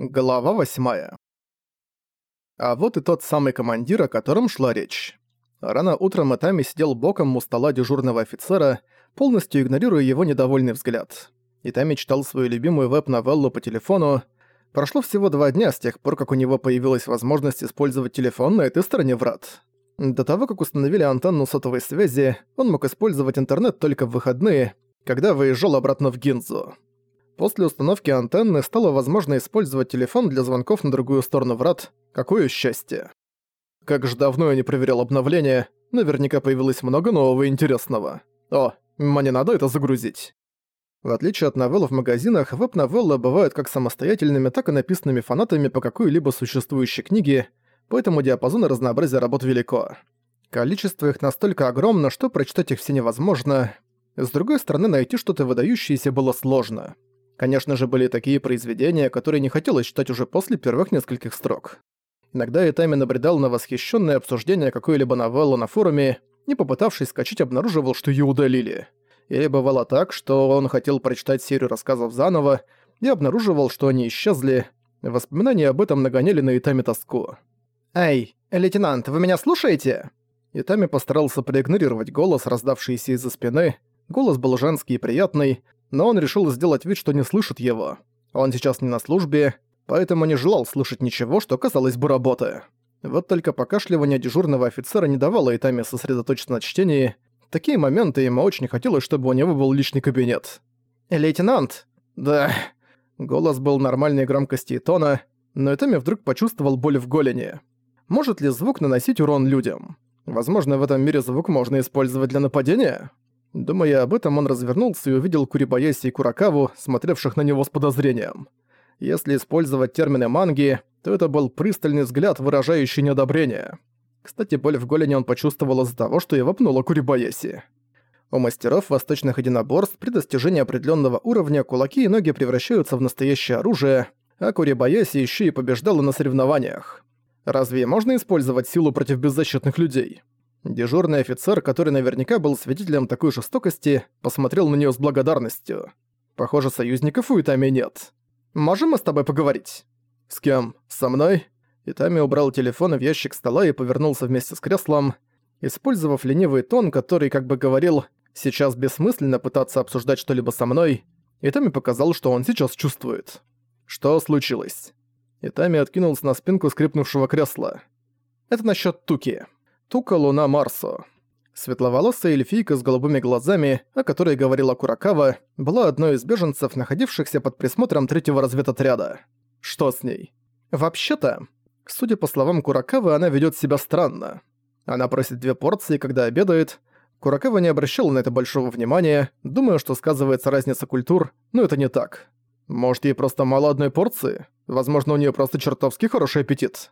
Глава восьмая. А вот и тот самый командир, о котором шла речь. Рано утром Этами сидел боком у стола дежурного офицера, полностью игнорируя его недовольный взгляд. Итами читал свою любимую веб-новеллу по телефону. Прошло всего два дня с тех пор, как у него появилась возможность использовать телефон на этой стороне врат. До того, как установили антенну сотовой связи, он мог использовать интернет только в выходные, когда выезжал обратно в Гинзу. После установки антенны стало возможно использовать телефон для звонков на другую сторону врат. Какое счастье. Как же давно я не проверял обновления, наверняка появилось много нового и интересного. О, мне надо это загрузить. В отличие от новелл в магазинах, веб-новеллы бывают как самостоятельными, так и написанными фанатами по какой-либо существующей книге, поэтому диапазон и разнообразие работ велико. Количество их настолько огромно, что прочитать их все невозможно. С другой стороны, найти что-то выдающееся было сложно. Конечно же, были такие произведения, которые не хотелось читать уже после первых нескольких строк. Иногда Итами набредал на восхищенное обсуждение какой-либо новеллы на форуме, не попытавшись скачать, обнаруживал, что ее удалили. Или бывало так, что он хотел прочитать серию рассказов заново и обнаруживал, что они исчезли. Воспоминания об этом нагоняли на Итами тоску. «Эй, лейтенант, вы меня слушаете?» Итами постарался проигнорировать голос, раздавшийся из-за спины. Голос был женский и приятный, но он решил сделать вид, что не слышит его. Он сейчас не на службе, поэтому не желал слышать ничего, что касалось бы работы. Вот только покашливание дежурного офицера не давало Итаме сосредоточиться на чтении. Такие моменты ему очень хотелось, чтобы у него был личный кабинет. «Лейтенант!» «Да...» Голос был нормальной громкости и тона, но Итами вдруг почувствовал боль в голени. Может ли звук наносить урон людям? Возможно, в этом мире звук можно использовать для нападения? Думая об этом, он развернулся и увидел Курибаяси и Куракаву, смотревших на него с подозрением. Если использовать термины манги, то это был пристальный взгляд, выражающий неодобрение. Кстати, боль в голени он почувствовал из-за того, что его пнула Курибаяси. У мастеров восточных единоборств при достижении определенного уровня кулаки и ноги превращаются в настоящее оружие, а Курибаяси еще и побеждала на соревнованиях. Разве можно использовать силу против беззащитных людей? Дежурный офицер, который наверняка был свидетелем такой жестокости, посмотрел на неё с благодарностью. Похоже, союзников у Итами нет. «Можем мы с тобой поговорить?» «С кем? Со мной?» Итами убрал телефон в ящик стола и повернулся вместе с креслом. Использовав ленивый тон, который как бы говорил «сейчас бессмысленно пытаться обсуждать что-либо со мной», Итами показал, что он сейчас чувствует. Что случилось? Итами откинулся на спинку скрипнувшего кресла. Это насчёт Туки. Тука Луна Марсо. Светловолосая эльфийка с голубыми глазами, о которой говорила Куракава, была одной из беженцев, находившихся под присмотром третьего разведотряда. Что с ней? Вообще-то, судя по словам Куракавы, она ведёт себя странно. Она просит две порции, когда обедает. Куракава не обращала на это большого внимания, думая, что сказывается разница культур, но это не так. Может, ей просто мало одной порции? Возможно, у неё просто чертовски хороший аппетит.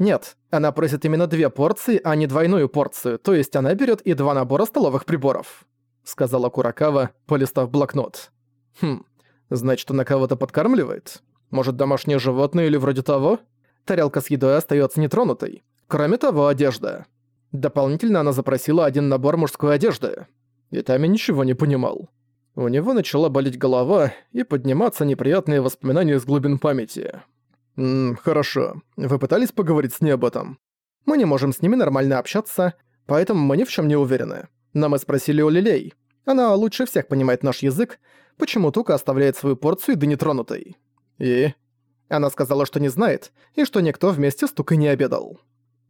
Нет, она просит именно две порции, а не двойную порцию, то есть она берет и два набора столовых приборов», — сказала Куракава, полистав блокнот. «Хм, значит, она кого-то подкармливает? Может, домашнее животное или вроде того? Тарелка с едой остается нетронутой. Кроме того, одежда. Дополнительно она запросила один набор мужской одежды. И Тами ничего не понимал. У него начала болеть голова и подниматься неприятные воспоминания из глубин памяти. «Ммм, хорошо. Вы пытались поговорить с ней об этом? Мы не можем с ними нормально общаться, поэтому мы ни в чем не уверены. Но мы спросили у Лилей. Она лучше всех понимает наш язык, почему Тука оставляет свою порцию еды нетронутой. И? Она сказала, что не знает, и что никто вместе с Тукой не обедал.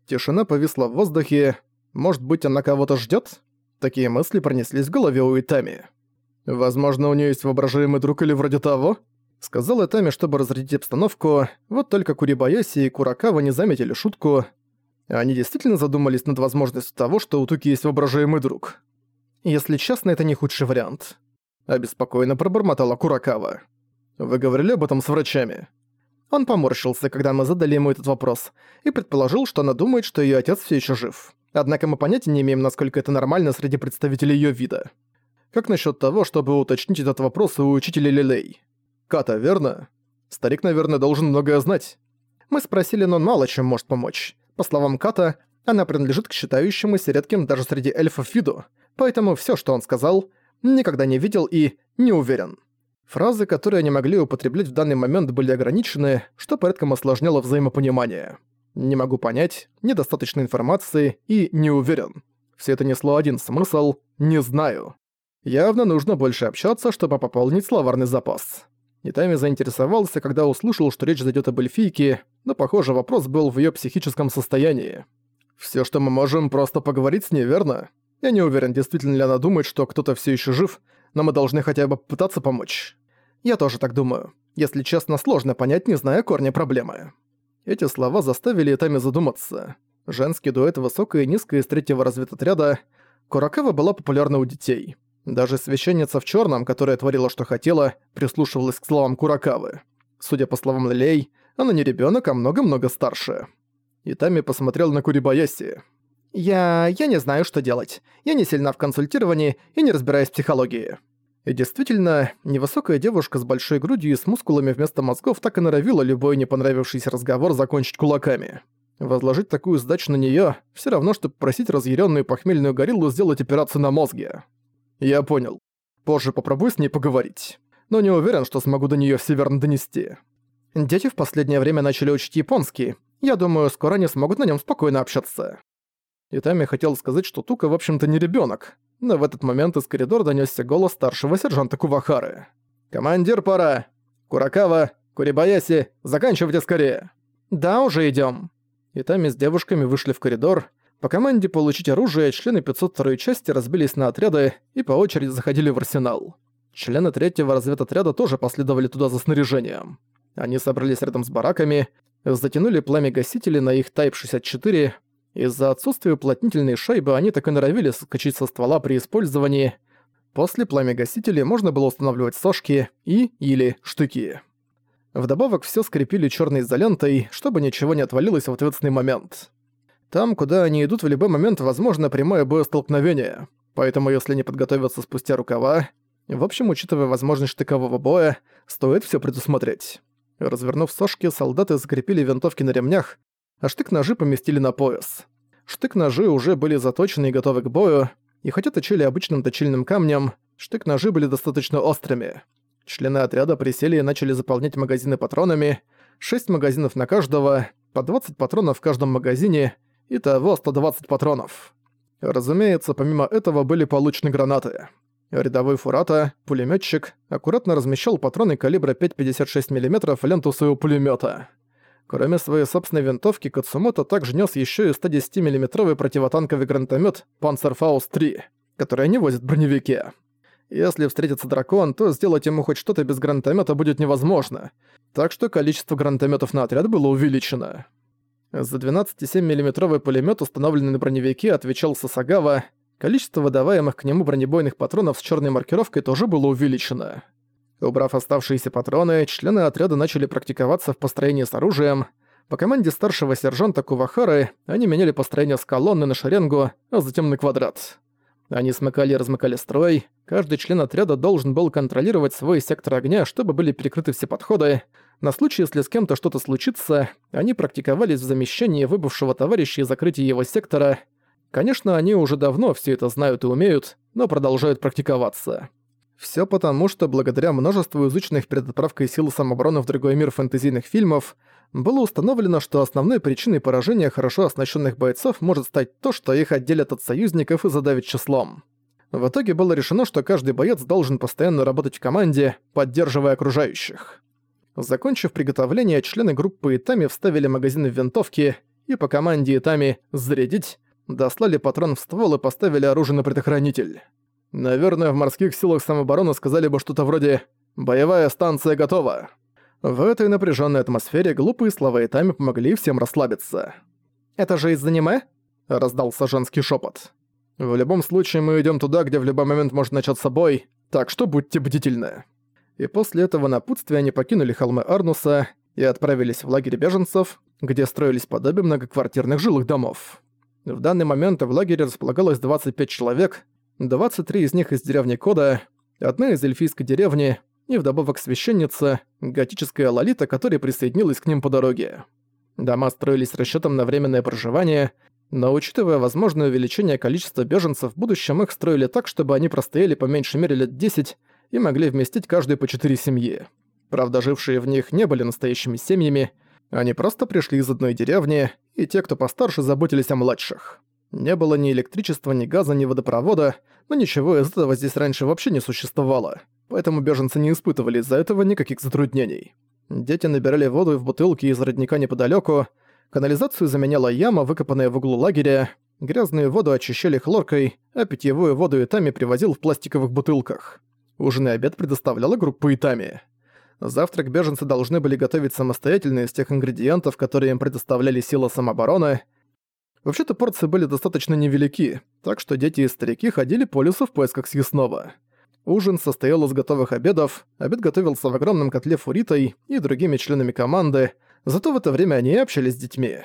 Тишина повисла в воздухе. Может быть, она кого-то ждет? Такие мысли пронеслись в голове у Итами. Возможно, у нее есть воображаемый друг или вроде того? Сказал Этами, чтобы разрядить обстановку, вот только Курибаяси и Куракава не заметили шутку. Они действительно задумались над возможностью того, что у Туки есть воображаемый друг. Если честно, это не худший вариант. Обеспокоенно пробормотала Куракава. Вы говорили об этом с врачами? Он поморщился, когда мы задали ему этот вопрос, и предположил, что она думает, что её отец всё ещё жив. Однако мы понятия не имеем, насколько это нормально среди представителей её вида. Как насчёт того, чтобы уточнить этот вопрос у учителя Лилей? Ката, верно? Старик, наверное, должен многое знать. Мы спросили, но он мало чем может помочь. По словам Ката, она принадлежит к считающемуся редким даже среди эльфов виду, поэтому всё, что он сказал, никогда не видел и не уверен. Фразы, которые они могли употреблять в данный момент, были ограничены, что порядком осложняло взаимопонимание. «Не могу понять», «недостаточно информации» и «не уверен». Все это несло один смысл «не знаю». Явно нужно больше общаться, чтобы пополнить словарный запас. Итами заинтересовался, когда услышал, что речь зайдет об эльфийке, но, похоже, вопрос был в ее психическом состоянии. Все, что мы можем, просто поговорить с ней, верно? Я не уверен, действительно ли она думает, что кто-то все еще жив, но мы должны хотя бы попытаться помочь. Я тоже так думаю. Если честно, сложно понять, не зная корня проблемы. Эти слова заставили Итами задуматься. Женский дуэт высокая и низкая из третьего разведотряда Куракава была популярна у детей. Даже священница в черном, которая творила, что хотела, прислушивалась к словам Куракавы. Судя по словам Лилей, она не ребенок, а много-много старше. Итами посмотрел на Курибаяси. «Я... я не знаю, что делать. Я не сильна в консультировании и не разбираюсь в психологии». И действительно, невысокая девушка с большой грудью и с мускулами вместо мозгов так и норовила любой не понравившийся разговор закончить кулаками. Возложить такую сдачу на неё всё равно, чтобы просить разъярённую похмельную гориллу сделать операцию на мозге. Я понял. Позже попробую с ней поговорить. Но не уверен, что смогу до неё все верно донести. Дети в последнее время начали учить японский. Я думаю, скоро они смогут на нём спокойно общаться. Итами хотел сказать, что Тука, в общем-то, не ребёнок. Но в этот момент из коридора донёсся голос старшего сержанта Кувахары. «Командир, пора! Куракава, Курибаяси, заканчивайте скорее!» «Да, уже идём». Итами с девушками вышли в коридор. По команде получить оружие члены 502-й части разбились на отряды и по очереди заходили в арсенал. Члены третьего разведотряда тоже последовали туда за снаряжением. Они собрались рядом с бараками, затянули пламя гасители на их Type 64 из-за отсутствия уплотнительной шайбы они так и норовили скачать со ствола при использовании. После пламя-гасителей можно было устанавливать сошки и или штыки. Вдобавок все скрепили черной изолентой, чтобы ничего не отвалилось в ответственный момент. Там, куда они идут в любой момент, возможно прямое боестолкновение. Поэтому если не подготовиться спустя рукава... В общем, учитывая возможность штыкового боя, стоит все предусмотреть. Развернув сошки, солдаты закрепили винтовки на ремнях, а штык-ножи поместили на пояс. Штык-ножи уже были заточены и готовы к бою, и хотя точили обычным точильным камнем, штык-ножи были достаточно острыми. Члены отряда присели и начали заполнять магазины патронами, 6 магазинов на каждого, по 20 патронов в каждом магазине, и того 120 патронов. Разумеется, помимо этого были получены гранаты. Рядовой Фурата, пулемётчик, аккуратно размещал патроны калибра 5,56 мм в ленту своего пулемёта. Кроме своей собственной винтовки, Кацумото также нес еще и 110 миллиметровый противотанковый гранатомет Panzerfaust-3, который они возят в броневике. Если встретится дракон, то сделать ему хоть что-то без гранатомета будет невозможно, так что количество гранатометов на отряд было увеличено. За 12,7 миллиметровый пулемет, установленный на броневике, отвечал Сасагава, количество выдаваемых к нему бронебойных патронов с черной маркировкой тоже было увеличено. Убрав оставшиеся патроны, члены отряда начали практиковаться в построении с оружием. По команде старшего сержанта Кувахары они меняли построение с колонны на шеренгу, а затем на квадрат. Они смыкали и размыкали строй, каждый член отряда должен был контролировать свой сектор огня, чтобы были перекрыты все подходы. На случай, если с кем-то что-то случится, они практиковались в замещении выбывшего товарища и закрытии его сектора. Конечно, они уже давно все это знают и умеют, но продолжают практиковаться. Все потому, что благодаря множеству изученных перед отправкой сил самообороны в другой мир фэнтезийных фильмов, было установлено, что основной причиной поражения хорошо оснащенных бойцов может стать то, что их отделят от союзников и задавят числом. В итоге было решено, что каждый боец должен постоянно работать в команде, поддерживая окружающих. Закончив приготовление, члены группы Итами вставили магазины в винтовки и по команде Итами «зарядить» дослали патрон в ствол и поставили оружие на предохранитель. Наверное, в морских силах самообороны сказали бы что-то вроде «Боевая станция готова». В этой напряженной атмосфере глупые слова Итами помогли всем расслабиться. «Это же из аниме?» – раздался женский шепот. «В любом случае мы идем туда, где в любой момент может начаться бой, так что будьте бдительны». И после этого напутствия они покинули холмы Арнуса и отправились в лагерь беженцев, где строились подобие многоквартирных жилых домов. В данный момент в лагере располагалось 25 человек, 23 из них из деревни Кода, одна из эльфийской деревни и вдобавок священница, готическая лолита, которая присоединилась к ним по дороге. Дома строились с расчетом на временное проживание, но учитывая возможное увеличение количества беженцев, в будущем их строили так, чтобы они простояли по меньшей мере лет 10 и могли вместить каждую по четыре семьи. Правда, жившие в них не были настоящими семьями, они просто пришли из одной деревни, и те, кто постарше, заботились о младших. Не было ни электричества, ни газа, ни водопровода, но ничего из этого здесь раньше вообще не существовало, поэтому беженцы не испытывали из-за этого никаких затруднений. Дети набирали воду в бутылки из родника неподалеку, канализацию заменяла яма, выкопанная в углу лагеря, грязную воду очищали хлоркой, а питьевую воду Итами привозил в пластиковых бутылках. Ужин и обед предоставляла группа Итами. Завтрак беженцы должны были готовить самостоятельно из тех ингредиентов, которые им предоставляли силы самообороны. Вообще-то порции были достаточно невелики, так что дети и старики ходили по лесу в поисках съестного. Ужин состоял из готовых обедов, обед готовился в огромном котле фуритой и другими членами команды, зато в это время они общались с детьми.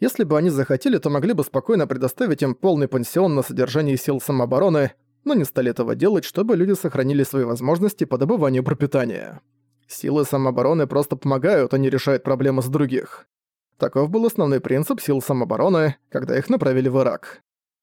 Если бы они захотели, то могли бы спокойно предоставить им полный пансион на содержание сил самообороны, но не стали этого делать, чтобы люди сохранили свои возможности по добыванию пропитания. Силы самообороны просто помогают, а не решают проблемы с других. Таков был основной принцип сил самообороны, когда их направили в Ирак.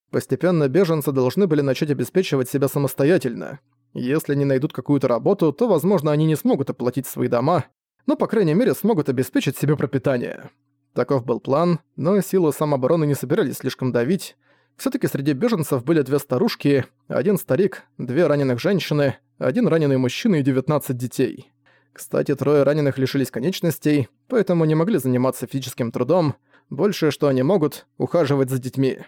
Постепенно беженцы должны были начать обеспечивать себя самостоятельно. Если не найдут какую-то работу, то, возможно, они не смогут оплатить свои дома, но, по крайней мере, смогут обеспечить себе пропитание. Таков был план, но силы самообороны не собирались слишком давить. все таки среди беженцев были две старушки, один старик, две раненых женщины, один раненый мужчина и 19 детей. Кстати, трое раненых лишились конечностей, поэтому не могли заниматься физическим трудом. Большее, что они могут, ухаживать за детьми.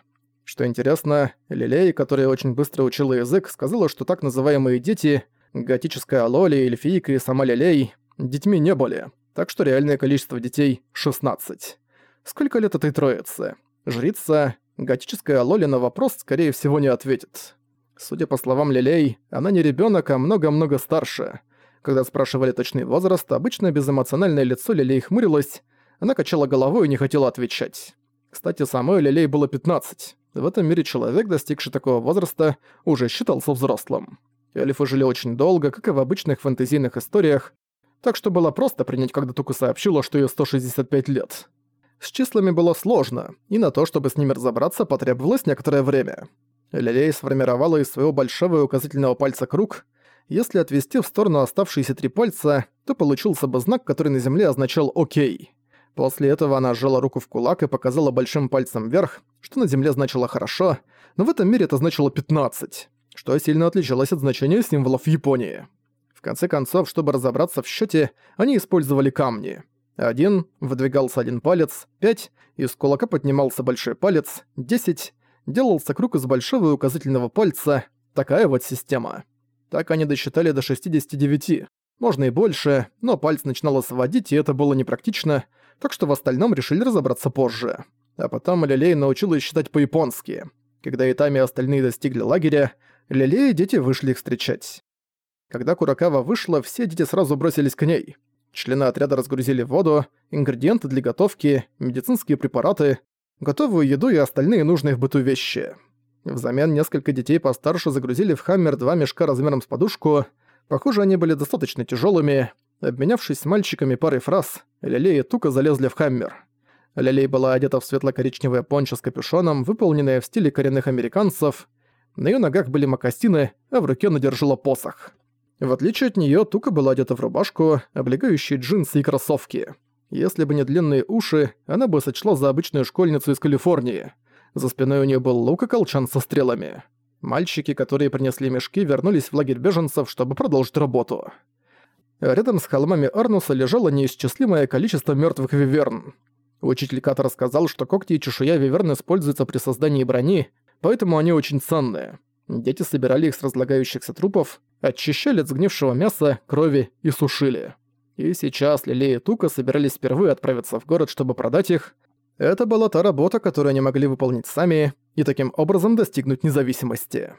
Что интересно, Лилей, которая очень быстро учила язык, сказала, что так называемые дети, готическая Лоли, эльфийка и сама Лилей, детьми не были, так что реальное количество детей — 16. Сколько лет этой троице? Жрица, готическая Лоли на вопрос, скорее всего, не ответит. Судя по словам Лилей, она не ребенок, а много-много старше — когда спрашивали точный возраст, обычно безэмоциональное лицо Лилей хмурилось, она качала головой и не хотела отвечать. Кстати, самой Лилей было 15. В этом мире человек, достигший такого возраста, уже считался взрослым. Эльфы жили очень долго, как и в обычных фэнтезийных историях, так что было просто принять, когда Туку сообщила, что ей 165 лет. С числами было сложно, и на то, чтобы с ними разобраться, потребовалось некоторое время. Лилей сформировала из своего большого и указательного пальца круг, если отвести в сторону оставшиеся три пальца, то получился бы знак, который на земле означал «Окей». После этого она сжала руку в кулак и показала большим пальцем вверх, что на земле значило «хорошо», но в этом мире это значило «15», что сильно отличалось от значения символов Японии. В конце концов, чтобы разобраться в счете, они использовали камни. Один, выдвигался один палец, пять, из кулака поднимался большой палец, десять, делался круг из большого и указательного пальца, такая вот система. Так они досчитали до 69. Можно и больше, но пальц начинало сводить, и это было непрактично, так что в остальном решили разобраться позже. А потом Лилей научилась считать по-японски. Когда Итами и остальные достигли лагеря, Лилей и дети вышли их встречать. Когда Куракава вышла, все дети сразу бросились к ней. Члены отряда разгрузили воду, ингредиенты для готовки, медицинские препараты, готовую еду и остальные нужные в быту вещи. Взамен несколько детей постарше загрузили в Хаммер два мешка размером с подушку. Похоже, они были достаточно тяжелыми. Обменявшись с мальчиками парой фраз, Лилей и Тука залезли в Хаммер. Лилей была одета в светло-коричневое пончо с капюшоном, выполненное в стиле коренных американцев. На её ногах были мокасины, а в руке она держала посох. В отличие от неё, Тука была одета в рубашку, облегающие джинсы и кроссовки. Если бы не длинные уши, она бы сочла за обычную школьницу из Калифорнии. За спиной у нее был лук и колчан со стрелами. Мальчики, которые принесли мешки, вернулись в лагерь беженцев, чтобы продолжить работу. Рядом с холмами Арнуса лежало неисчислимое количество мертвых виверн. Учитель Ката рассказал, что когти и чешуя виверн используются при создании брони, поэтому они очень ценные. Дети собирали их с разлагающихся трупов, очищали от сгнившего мяса, крови и сушили. И сейчас Лилей и Тука собирались впервые отправиться в город, чтобы продать их, это была та работа, которую они могли выполнить сами и таким образом достигнуть независимости.